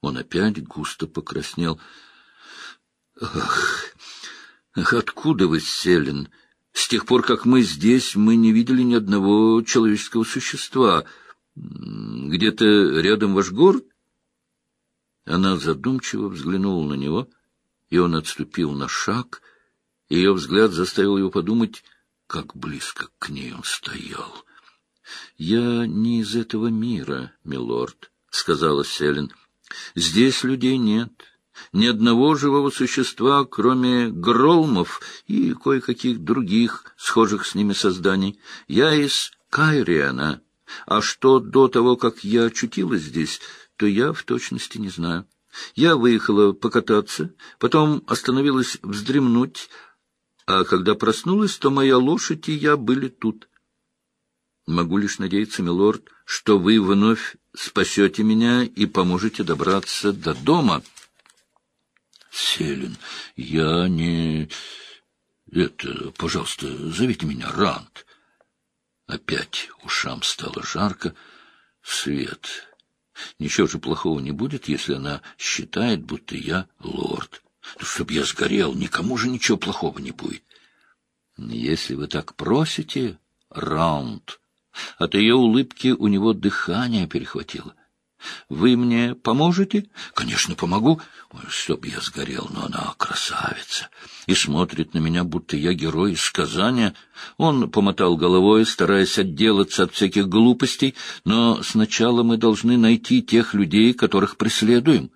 Он опять густо покраснел. Ах, ах откуда вы, Селин? С тех пор, как мы здесь, мы не видели ни одного человеческого существа. Где-то рядом ваш город? Она задумчиво взглянула на него, и он отступил на шаг. Ее взгляд заставил его подумать, как близко к ней он стоял. — Я не из этого мира, милорд, — сказала Селин. — Здесь людей нет ни одного живого существа, кроме громов и кое-каких других схожих с ними созданий. Я из Кайриана, а что до того, как я очутилась здесь, то я в точности не знаю. Я выехала покататься, потом остановилась вздремнуть, а когда проснулась, то моя лошадь и я были тут. Могу лишь надеяться, милорд, что вы вновь спасете меня и поможете добраться до дома». Селин, я не... Это, пожалуйста, зовите меня Рант. Опять ушам стало жарко. Свет. Ничего же плохого не будет, если она считает, будто я лорд. Ну, чтоб я сгорел, никому же ничего плохого не будет. Если вы так просите, Раунд. От ее улыбки у него дыхание перехватило. Вы мне поможете? Конечно, помогу. Ой, чтоб я сгорел, но она красавица. И смотрит на меня, будто я герой из сказания. Он помотал головой, стараясь отделаться от всяких глупостей, но сначала мы должны найти тех людей, которых преследуем.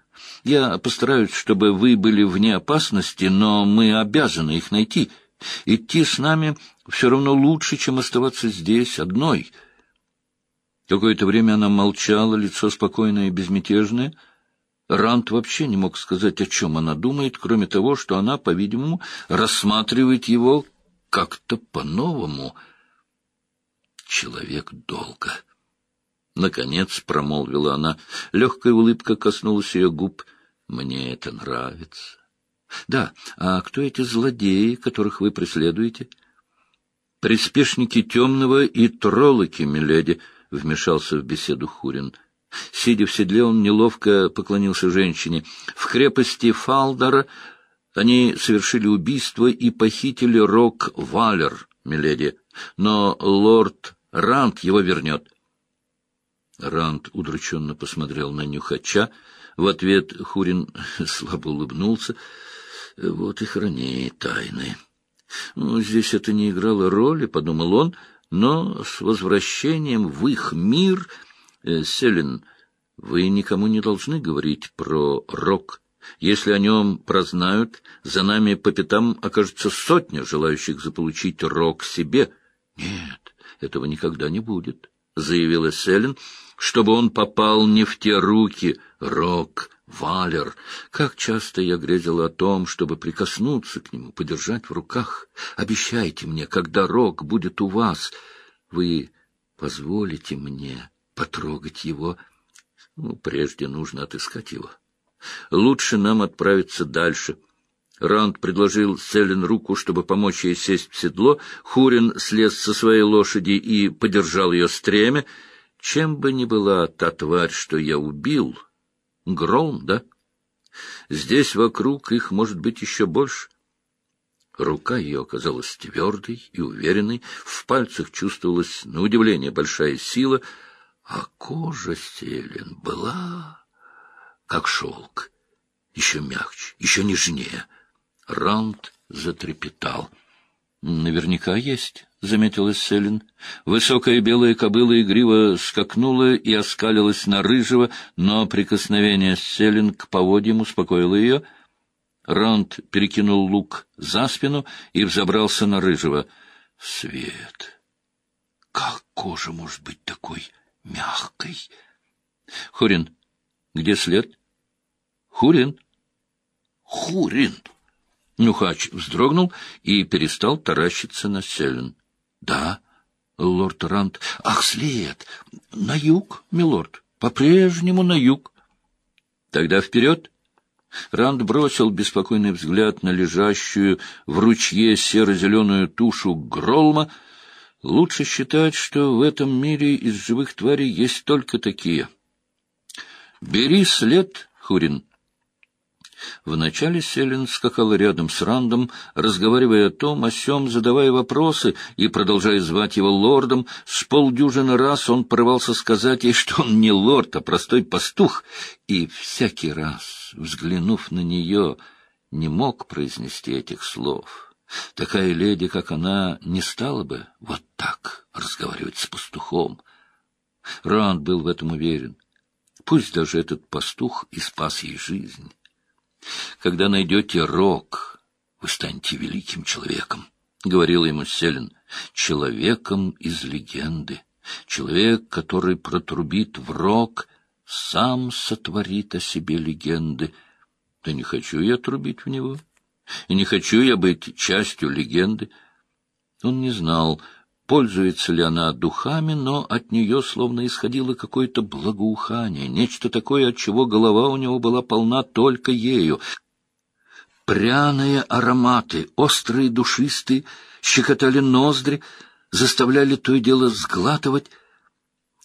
Я постараюсь, чтобы вы были вне опасности, но мы обязаны их найти. Идти с нами все равно лучше, чем оставаться здесь одной». Какое-то время она молчала, лицо спокойное и безмятежное. Рант вообще не мог сказать, о чем она думает, кроме того, что она, по-видимому, рассматривает его как-то по-новому. Человек долго. Наконец промолвила она. Легкая улыбка коснулась ее губ. «Мне это нравится». «Да, а кто эти злодеи, которых вы преследуете?» «Приспешники темного и троллоки, миледи», — вмешался в беседу Хурин. Сидя в седле, он неловко поклонился женщине. В крепости Фалдара они совершили убийство и похитили Рок-Валер, миледи. Но лорд Рант его вернет. Рант удрученно посмотрел на Нюхача. В ответ Хурин слабо улыбнулся. Вот и храни тайны. Ну, здесь это не играло роли, — подумал он, — но с возвращением в их мир, э, Селин, вы никому не должны говорить про рок. Если о нем прознают, за нами по пятам окажется сотня желающих заполучить рок себе. Нет, этого никогда не будет, — заявила Селин, — чтобы он попал не в те руки, рок, Валер, как часто я грезила о том, чтобы прикоснуться к нему, подержать в руках. Обещайте мне, когда рог будет у вас, вы позволите мне потрогать его. Ну, прежде нужно отыскать его. Лучше нам отправиться дальше. Раунд предложил Селин руку, чтобы помочь ей сесть в седло. Хурин слез со своей лошади и подержал ее стремя. Чем бы ни была та тварь, что я убил... Гром, да? Здесь вокруг их может быть еще больше. Рука ее оказалась твердой и уверенной, в пальцах чувствовалась, на удивление, большая сила, а кожа Селен была как шелк, еще мягче, еще нежнее. Раунд затрепетал. Наверняка есть. — заметила Селин. Высокая белая кобыла игриво скакнула и оскалилась на рыжего, но прикосновение Селин к поводьям успокоило ее. Ронд перекинул лук за спину и взобрался на рыжего. Свет! Как кожа может быть такой мягкой? Хурин, где след? Хурин! Хурин! Нюхач вздрогнул и перестал таращиться на Селин. Да, лорд Рант. Ах, след! На юг, милорд. По-прежнему на юг. Тогда вперед. Ранд бросил беспокойный взгляд на лежащую в ручье серо-зеленую тушу Гролма. Лучше считать, что в этом мире из живых тварей есть только такие. Бери след Хурин. Вначале Селин скакала рядом с Рандом, разговаривая о том, о сём, задавая вопросы и продолжая звать его лордом. С полдюжины раз он порывался сказать ей, что он не лорд, а простой пастух, и всякий раз, взглянув на нее, не мог произнести этих слов. Такая леди, как она, не стала бы вот так разговаривать с пастухом. Ранд был в этом уверен. Пусть даже этот пастух и спас ей жизнь. Когда найдете рог, вы станете великим человеком, — говорил ему Селин, — человеком из легенды. Человек, который протрубит в рог, сам сотворит о себе легенды. Да не хочу я трубить в него, и не хочу я быть частью легенды. Он не знал, пользуется ли она духами, но от нее словно исходило какое-то благоухание, нечто такое, от чего голова у него была полна только ею. Пряные ароматы, острые, душистые, щекотали ноздри, заставляли то и дело сглатывать.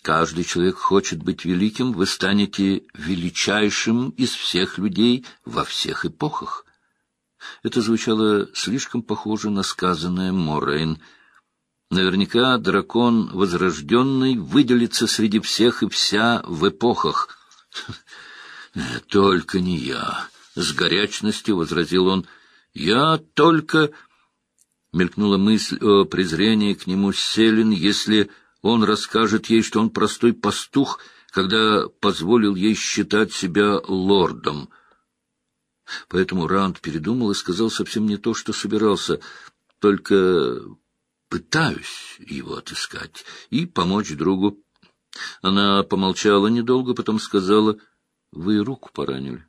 Каждый человек хочет быть великим, вы станете величайшим из всех людей во всех эпохах. Это звучало слишком похоже на сказанное Морейн — Наверняка дракон возрожденный выделится среди всех и вся в эпохах. — Только не я, — с горячностью возразил он. — Я только... Мелькнула мысль о презрении к нему Селин, если он расскажет ей, что он простой пастух, когда позволил ей считать себя лордом. Поэтому Ранд передумал и сказал совсем не то, что собирался, только пытаюсь его отыскать и помочь другу. Она помолчала недолго, потом сказала, — Вы руку поранили.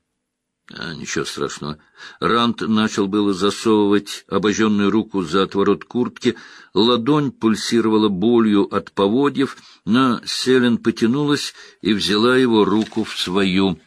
А, ничего страшного. Рант начал было засовывать обожженную руку за отворот куртки. Ладонь пульсировала болью от поводьев, но Селен потянулась и взяла его руку в свою.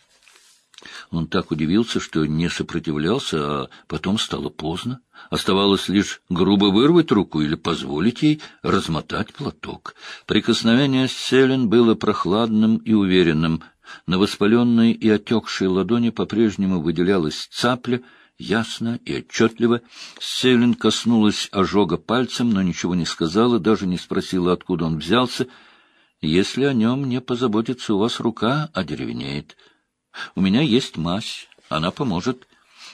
Он так удивился, что не сопротивлялся, а потом стало поздно. Оставалось лишь грубо вырвать руку или позволить ей размотать платок. Прикосновение Селен было прохладным и уверенным. На воспаленной и отекшей ладони по-прежнему выделялась цапля, ясно и отчетливо. Селин коснулась ожога пальцем, но ничего не сказала, даже не спросила, откуда он взялся. «Если о нем не позаботится, у вас рука одеревенеет». У меня есть мазь, она поможет.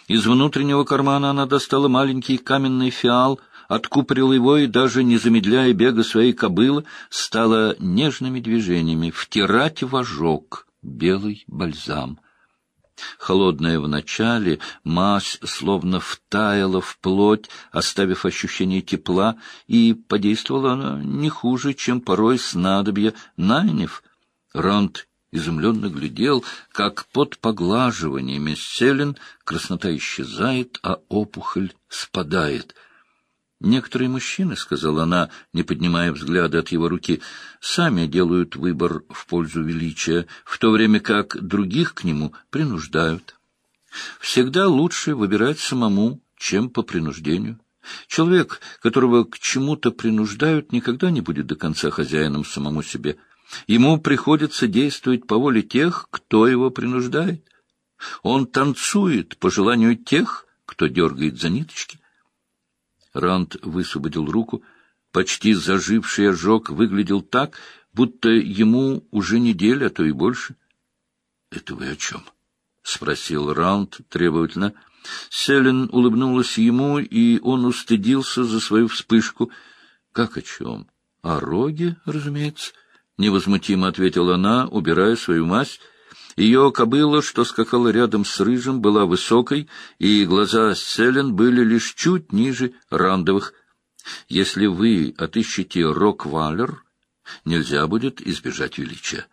Из внутреннего кармана она достала маленький каменный фиал, откупорила его и, даже не замедляя бега своей кобылы, стала нежными движениями втирать в ожог белый бальзам. Холодная вначале, мазь словно втаяла в плоть, оставив ощущение тепла, и подействовала она не хуже, чем порой снадобья Найнев. Ронд изумленно глядел, как под поглаживаниями селен краснота исчезает, а опухоль спадает. «Некоторые мужчины, — сказала она, не поднимая взгляда от его руки, — сами делают выбор в пользу величия, в то время как других к нему принуждают. Всегда лучше выбирать самому, чем по принуждению». Человек, которого к чему-то принуждают, никогда не будет до конца хозяином самому себе. Ему приходится действовать по воле тех, кто его принуждает. Он танцует по желанию тех, кто дергает за ниточки. Ранд высвободил руку. Почти заживший ожог выглядел так, будто ему уже неделя, а то и больше. — Это вы о чем? — спросил Раунд требовательно. Селин улыбнулась ему, и он устыдился за свою вспышку. — Как о чем? — О роге, разумеется. —— невозмутимо ответила она, убирая свою мазь. Ее кобыла, что скакала рядом с рыжим, была высокой, и глаза Селен были лишь чуть ниже рандовых. Если вы отыщете Рок-Валер, нельзя будет избежать величия.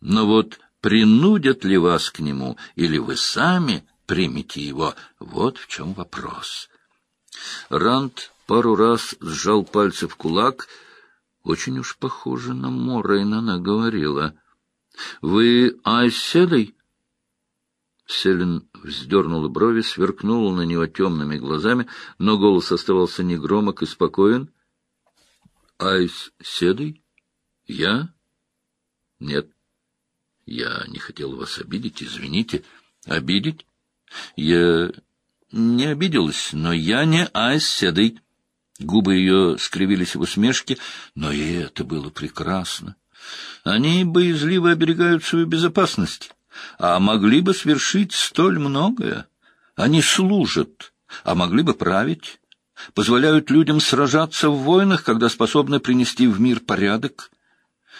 Но вот принудят ли вас к нему, или вы сами примете его, вот в чем вопрос. Ранд пару раз сжал пальцы в кулак — очень уж похоже на Моррейн, она говорила. — Вы Айседой? Селин вздернула брови, сверкнула на него темными глазами, но голос оставался негромок и спокоен. — Айс Седой? Я? Нет. Я не хотел вас обидеть, извините. Обидеть? Я не обиделась, но я не Айседой. Губы ее скривились в усмешке, но и это было прекрасно. Они боязливо оберегают свою безопасность, а могли бы свершить столь многое. Они служат, а могли бы править, позволяют людям сражаться в войнах, когда способны принести в мир порядок.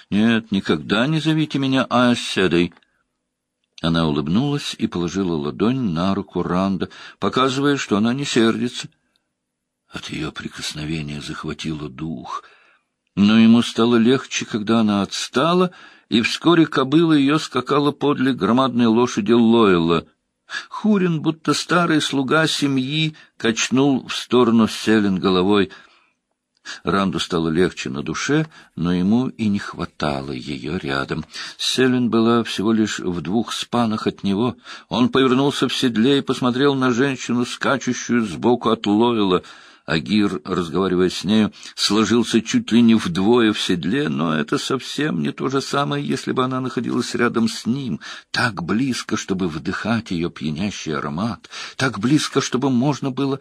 Нет, никогда не зовите меня Айседой. Она улыбнулась и положила ладонь на руку Ранда, показывая, что она не сердится. От ее прикосновения захватило дух. Но ему стало легче, когда она отстала, и вскоре кобыла ее скакала подле громадной лошади Лойла. Хурин, будто старый слуга семьи, качнул в сторону Селен головой — Ранду стало легче на душе, но ему и не хватало ее рядом. Селин была всего лишь в двух спанах от него. Он повернулся в седле и посмотрел на женщину, скачущую сбоку от Лойла. Агир, разговаривая с нею, сложился чуть ли не вдвое в седле, но это совсем не то же самое, если бы она находилась рядом с ним, так близко, чтобы вдыхать ее пьянящий аромат, так близко, чтобы можно было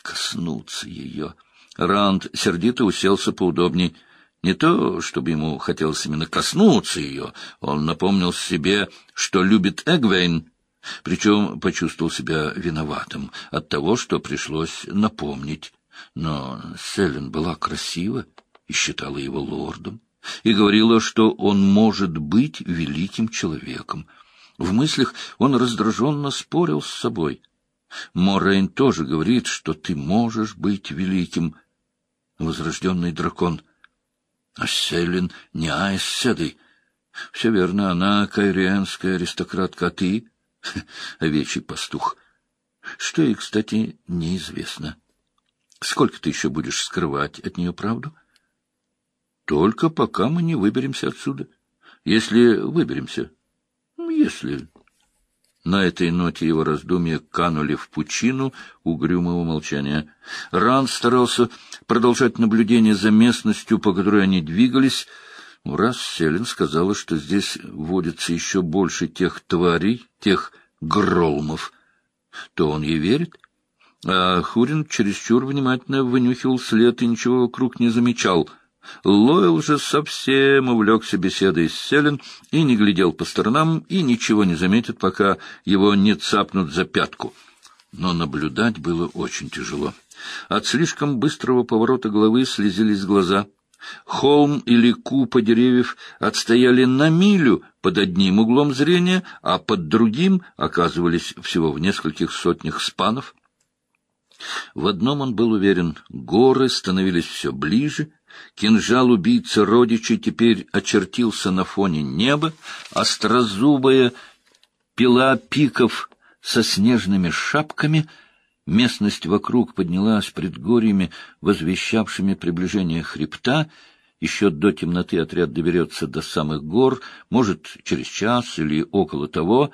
коснуться ее. Ранд сердито уселся поудобней. Не то, чтобы ему хотелось именно коснуться ее, он напомнил себе, что любит Эгвейн, причем почувствовал себя виноватым от того, что пришлось напомнить. Но Селен была красива и считала его лордом, и говорила, что он может быть великим человеком. В мыслях он раздраженно спорил с собой. Морейн тоже говорит, что ты можешь быть великим, — возрожденный дракон. А Селин не Айс Седой. Все верно, она кайрианская аристократка, а ты — овечий пастух. Что ей, кстати, неизвестно. Сколько ты еще будешь скрывать от нее правду? Только пока мы не выберемся отсюда. Если выберемся. Если... На этой ноте его раздумья канули в пучину угрюмого молчания. Ран старался продолжать наблюдение за местностью, по которой они двигались. Раз Селин сказала, что здесь водится еще больше тех тварей, тех гролмов, то он ей верит. А Хурин чересчур внимательно вынюхивал след и ничего вокруг не замечал — Лойл же совсем увлекся беседой с Селен и не глядел по сторонам, и ничего не заметит, пока его не цапнут за пятку. Но наблюдать было очень тяжело. От слишком быстрого поворота головы слезились глаза. Холм или купа деревьев отстояли на милю под одним углом зрения, а под другим оказывались всего в нескольких сотнях спанов. В одном он был уверен — горы становились все ближе — Кинжал убийцы родичей теперь очертился на фоне неба, острозубая пила пиков со снежными шапками — Местность вокруг поднялась предгорьями, возвещавшими приближение хребта. Еще до темноты отряд доберется до самых гор, может, через час или около того.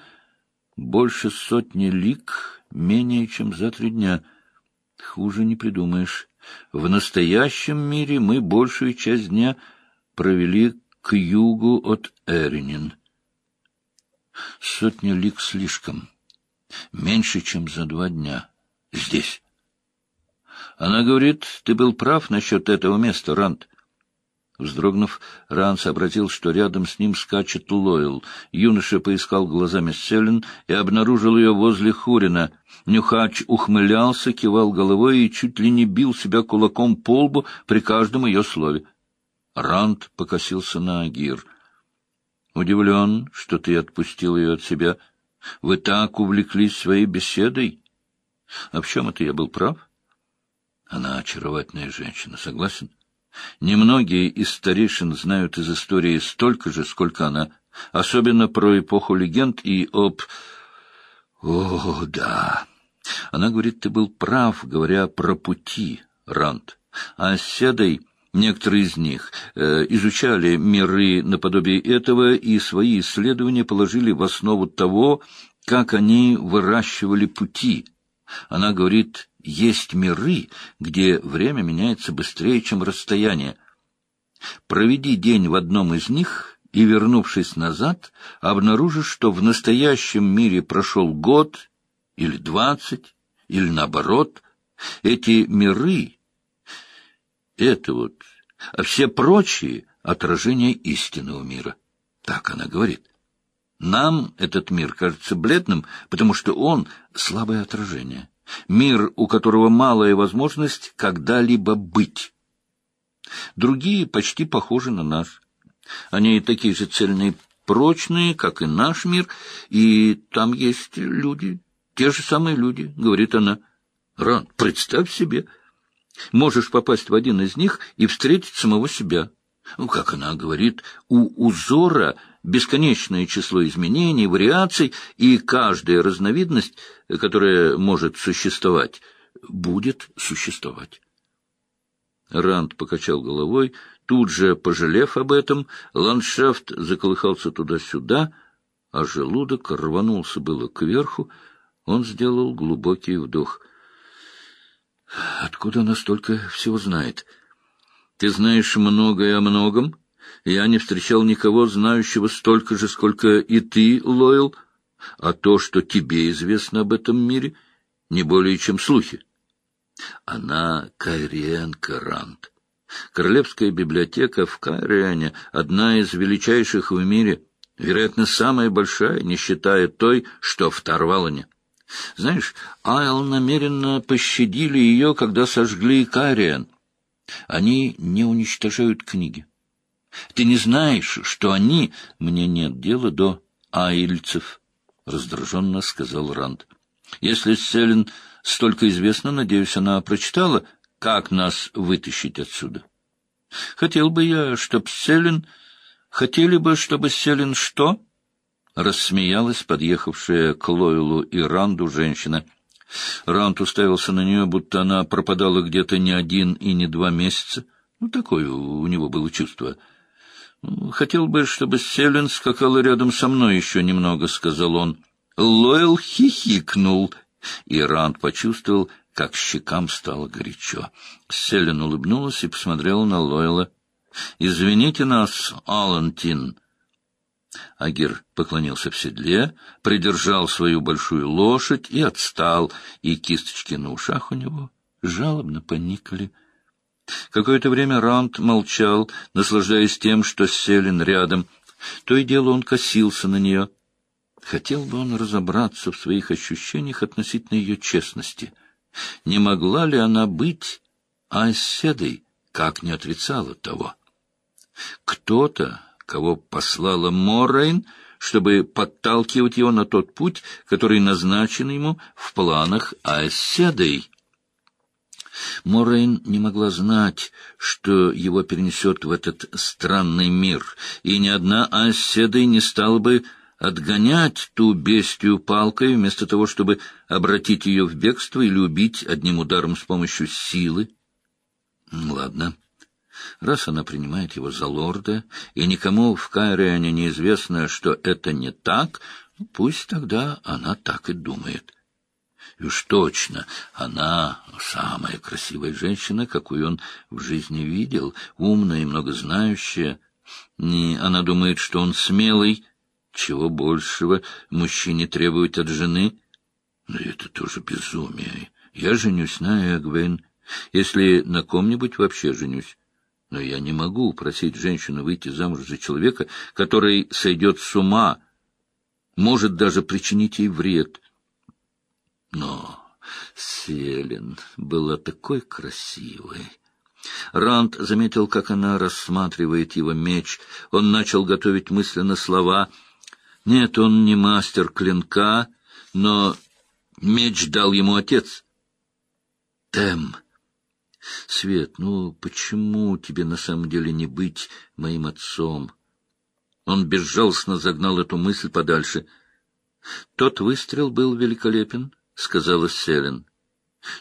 Больше сотни лик, менее чем за три дня. Хуже не придумаешь. В настоящем мире мы большую часть дня провели к югу от Эринин. Сотня лик слишком. Меньше, чем за два дня. Здесь. Она говорит, ты был прав насчет этого места, Рант. Вздрогнув, Ран сообразил, что рядом с ним скачет Лойл. Юноша поискал глазами Селен и обнаружил ее возле Хурина. Нюхач ухмылялся, кивал головой и чуть ли не бил себя кулаком по лбу при каждом ее слове. Ранд покосился на Агир. — Удивлен, что ты отпустил ее от себя. Вы так увлеклись своей беседой. А в чем это я был прав? Она очаровательная женщина, согласен? — Немногие из старейшин знают из истории столько же, сколько она, особенно про эпоху легенд и об... О, да. Она говорит, ты был прав, говоря про пути, Рант. А с Седой некоторые из них э, изучали миры наподобие этого и свои исследования положили в основу того, как они выращивали пути. Она говорит, есть миры, где время меняется быстрее, чем расстояние. Проведи день в одном из них, и, вернувшись назад, обнаружишь, что в настоящем мире прошел год или двадцать, или наоборот. Эти миры — это вот, а все прочие — отражение истинного мира. Так она говорит. Нам этот мир кажется бледным, потому что он — слабое отражение. Мир, у которого малая возможность когда-либо быть. Другие почти похожи на наш. Они такие же цельные, прочные, как и наш мир, и там есть люди, те же самые люди, — говорит она. Ран, представь себе, можешь попасть в один из них и встретить самого себя. Ну, как она говорит, у узора бесконечное число изменений, вариаций, и каждая разновидность, которая может существовать, будет существовать. Ранд покачал головой, тут же, пожалев об этом, ландшафт заколыхался туда-сюда, а желудок рванулся было кверху, он сделал глубокий вдох. «Откуда она столько всего знает? Ты знаешь многое о многом. Я не встречал никого, знающего столько же, сколько и ты, Лойл. А то, что тебе известно об этом мире, не более чем слухи. Она Кайриенко Рант. Королевская библиотека в Кайриане — одна из величайших в мире, вероятно, самая большая, не считая той, что в Тарвалане. Знаешь, Айл намеренно пощадили ее, когда сожгли Кайриан. Они не уничтожают книги. Ты не знаешь, что они... Мне нет дела до айльцев, — раздраженно сказал Ранд. Если Селин столько известно, надеюсь, она прочитала, как нас вытащить отсюда. Хотел бы я, чтоб Селин... Хотели бы, чтобы Селин что? Рассмеялась подъехавшая к Лойлу и Ранду женщина. Ранд уставился на нее, будто она пропадала где-то не один и не два месяца. Ну, такое у него было чувство. «Хотел бы, чтобы Селин скакала рядом со мной еще немного», — сказал он. Лойл хихикнул, и Ранд почувствовал, как щекам стало горячо. Селин улыбнулась и посмотрела на Лойла. «Извините нас, Алантин». Агир поклонился в седле, придержал свою большую лошадь и отстал, и кисточки на ушах у него жалобно поникли. Какое-то время Ранд молчал, наслаждаясь тем, что Селин рядом. То и дело он косился на нее. Хотел бы он разобраться в своих ощущениях относительно ее честности. Не могла ли она быть оседой, как не отрицала того? Кто-то кого послала Моррейн, чтобы подталкивать его на тот путь, который назначен ему в планах Айседой. Моррейн не могла знать, что его перенесет в этот странный мир, и ни одна Айседой не стала бы отгонять ту бестию палкой, вместо того, чтобы обратить ее в бегство или убить одним ударом с помощью силы. Ладно. Раз она принимает его за лорда, и никому в Кайриане неизвестно, что это не так, ну, пусть тогда она так и думает. И уж точно, она самая красивая женщина, какую он в жизни видел, умная и многознающая. Не она думает, что он смелый, чего большего мужчине требовать от жены. Но это тоже безумие. Я женюсь на Эгвейн, если на ком-нибудь вообще женюсь. Но я не могу просить женщину выйти замуж за человека, который сойдет с ума, может даже причинить ей вред. Но Селин была такой красивой. Ранд заметил, как она рассматривает его меч. Он начал готовить мысленно слова. Нет, он не мастер клинка, но меч дал ему отец. Тем. Свет, ну почему тебе на самом деле не быть моим отцом? Он безжалостно загнал эту мысль подальше. Тот выстрел был великолепен, — сказала Селин.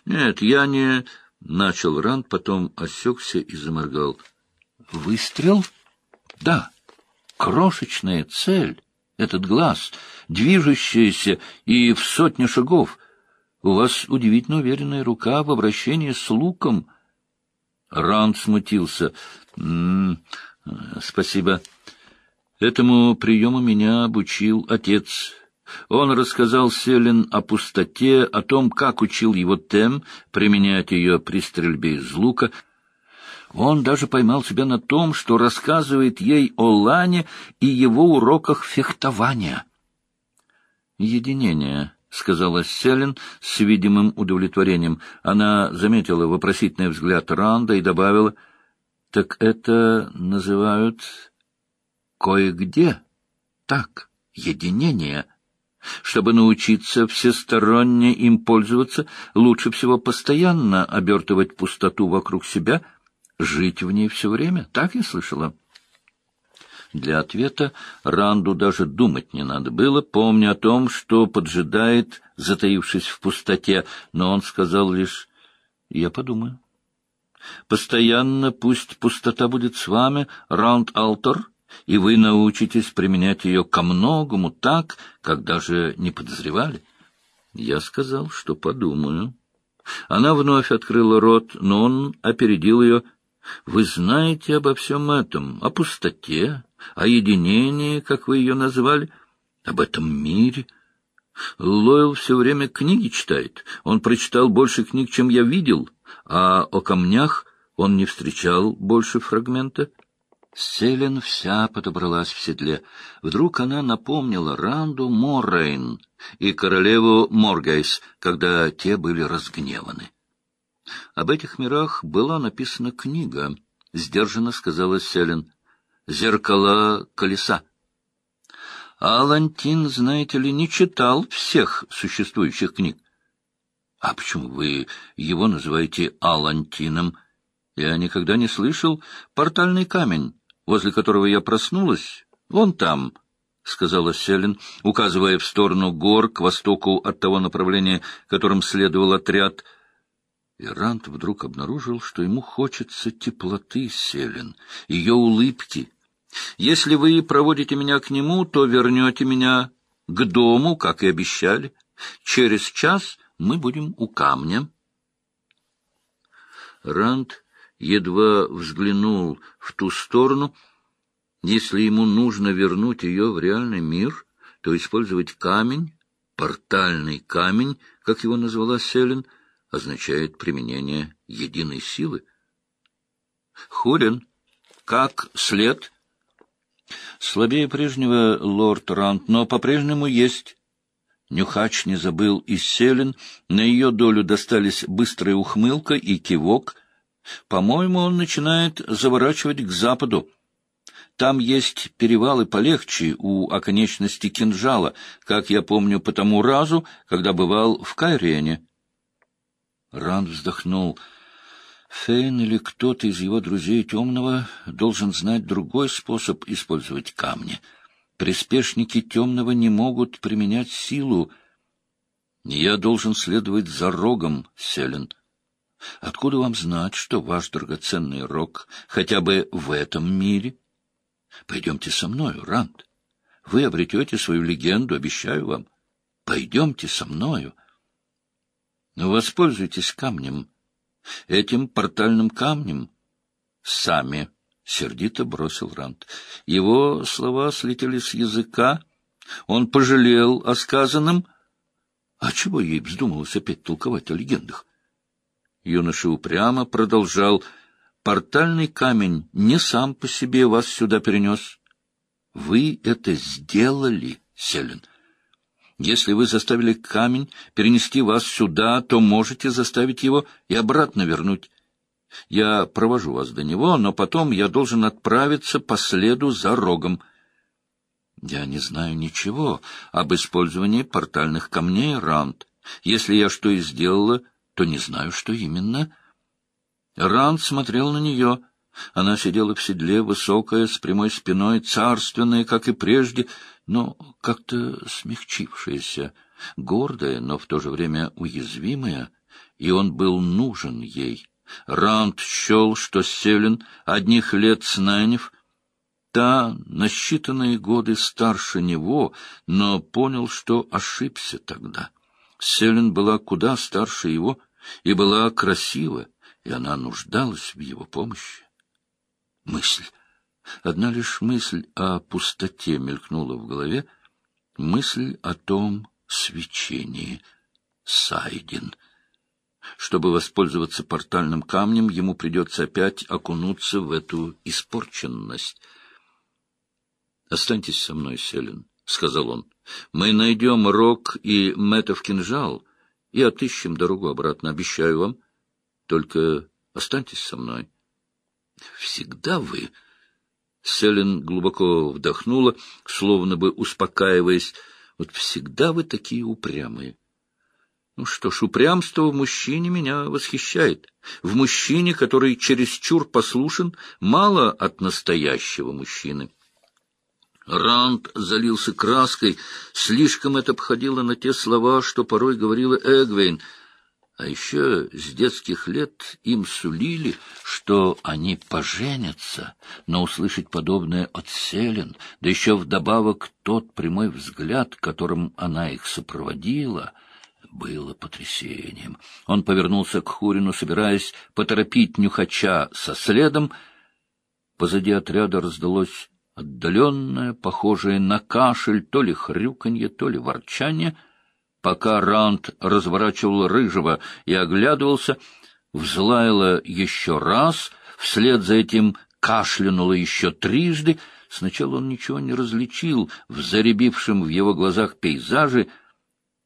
Нет, я не... — начал Ранд, потом осекся и заморгал. Выстрел? Да. Крошечная цель. Этот глаз, движущаяся и в сотню шагов. У вас удивительно уверенная рука в обращении с луком. Ранд смутился. «М -м, «Спасибо. Этому приему меня обучил отец. Он рассказал Селин о пустоте, о том, как учил его Тем применять ее при стрельбе из лука. Он даже поймал себя на том, что рассказывает ей о Лане и его уроках фехтования. «Единение», — сказала Селин с видимым удовлетворением. Она заметила вопросительный взгляд Ранда и добавила, «Так это называют кое-где так, единение». Чтобы научиться всесторонне им пользоваться, лучше всего постоянно обертывать пустоту вокруг себя, жить в ней все время. Так я слышала? Для ответа Ранду даже думать не надо было, помня о том, что поджидает, затаившись в пустоте, но он сказал лишь «Я подумаю». «Постоянно пусть пустота будет с вами, Раунд-Алтор», и вы научитесь применять ее ко многому так, как даже не подозревали. Я сказал, что подумаю. Она вновь открыла рот, но он опередил ее. Вы знаете обо всем этом, о пустоте, о единении, как вы ее назвали, об этом мире. Лойл все время книги читает. Он прочитал больше книг, чем я видел, а о камнях он не встречал больше фрагмента. Селен вся подобралась в седле. Вдруг она напомнила Ранду Моррейн и королеву Моргайс, когда те были разгневаны. Об этих мирах была написана книга, — сдержанно сказала Селен. «Зеркала колеса». Алантин, знаете ли, не читал всех существующих книг. А почему вы его называете Алантином? Я никогда не слышал портальный камень возле которого я проснулась, вон там, — сказала Селин, указывая в сторону гор к востоку от того направления, которым следовал отряд. И Рант вдруг обнаружил, что ему хочется теплоты Селин, ее улыбки. «Если вы проводите меня к нему, то вернете меня к дому, как и обещали. Через час мы будем у камня». Ранд едва взглянул в ту сторону. Если ему нужно вернуть ее в реальный мир, то использовать камень, портальный камень, как его назвала Селин, означает применение единой силы. Хурин, как след? Слабее прежнего, лорд Рант, но по-прежнему есть. Нюхач не забыл и Селин, на ее долю достались быстрая ухмылка и кивок — по-моему, он начинает заворачивать к западу. Там есть перевалы полегче у оконечности кинжала, как я помню по тому разу, когда бывал в Кайрене. Ранд вздохнул. Фейн или кто-то из его друзей Темного должен знать другой способ использовать камни. Приспешники Темного не могут применять силу. Я должен следовать за рогом, Селен. Откуда вам знать, что ваш драгоценный рог хотя бы в этом мире? Пойдемте со мною, Ранд. Вы обретете свою легенду, обещаю вам. Пойдемте со мною. Но воспользуйтесь камнем, этим портальным камнем. Сами, — сердито бросил Ранд. Его слова слетели с языка. Он пожалел о сказанном. А чего ей вздумалось опять толковать о легендах? Юноша упрямо продолжал. «Портальный камень не сам по себе вас сюда перенес. Вы это сделали, Селин. Если вы заставили камень перенести вас сюда, то можете заставить его и обратно вернуть. Я провожу вас до него, но потом я должен отправиться по следу за рогом». Я не знаю ничего об использовании портальных камней, Ранд. Если я что и сделала, то не знаю, что именно. Ранд смотрел на нее. Она сидела в седле, высокая, с прямой спиной, царственная, как и прежде, но как-то смягчившаяся, гордая, но в то же время уязвимая, и он был нужен ей. Ранд счел, что Селин одних лет с Найнев, та на считанные годы старше него, но понял, что ошибся тогда. Селин была куда старше его и была красива, и она нуждалась в его помощи. Мысль Одна лишь мысль о пустоте мелькнула в голове, мысль о том свечении. Сайдин. Чтобы воспользоваться портальным камнем, ему придется опять окунуться в эту испорченность. «Останьтесь со мной, Селин», — сказал он. «Мы найдем Рок и Мэтов кинжал и отыщем дорогу обратно, обещаю вам. Только останьтесь со мной». «Всегда вы...» Селин глубоко вдохнула, словно бы успокаиваясь. «Вот всегда вы такие упрямые». Ну что ж, упрямство в мужчине меня восхищает. В мужчине, который чересчур послушен, мало от настоящего мужчины. Ранд залился краской, слишком это походило на те слова, что порой говорила Эгвейн. А еще с детских лет им сулили, что они поженятся, но услышать подобное от Селен, да еще вдобавок тот прямой взгляд, которым она их сопроводила — было потрясением. Он повернулся к Хурину, собираясь поторопить нюхача со следом. Позади отряда раздалось отдаленное, похожее на кашель, то ли хрюканье, то ли ворчание. Пока Ранд разворачивал рыжего и оглядывался, взлаяло еще раз, вслед за этим кашлянуло еще трижды. Сначала он ничего не различил в заребившем в его глазах пейзаже —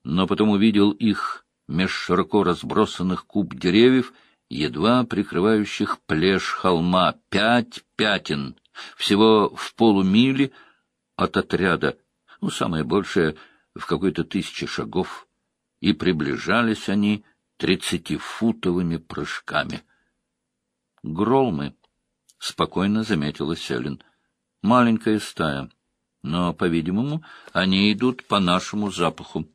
но потом увидел их меж широко разбросанных куб деревьев, едва прикрывающих плешь холма, пять пятен, всего в полумиле от отряда, ну, самое большее в какой-то тысячи шагов, и приближались они тридцатифутовыми прыжками. «Гролмы», — спокойно заметила Селин, — «маленькая стая, но, по-видимому, они идут по нашему запаху».